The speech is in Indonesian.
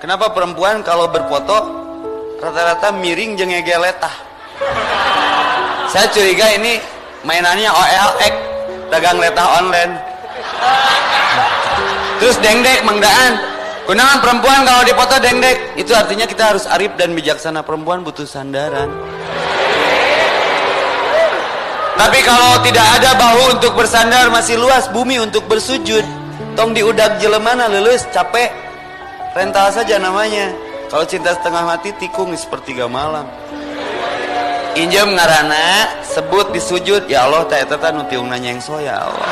Kenapa perempuan kalau berfoto rata-rata miring jeung ngegeletah? Saya curiga ini mainannya OLX, dagang letah online. Terus dengdek mangdaan. Kunaon perempuan kalau dipoto dengdek? Itu artinya kita harus arif dan bijaksana. Perempuan butuh sandaran. Tapi kalau tidak ada bahu untuk bersandar masih luas bumi untuk bersujud. Tong diudak jelemana lulus capek. Rental saja namanya. Kalau cinta setengah mati tikung sepertiga malam. Injem ngarana sebut disujud ya Allah tak eta nu tiung nanya yang soya Allah.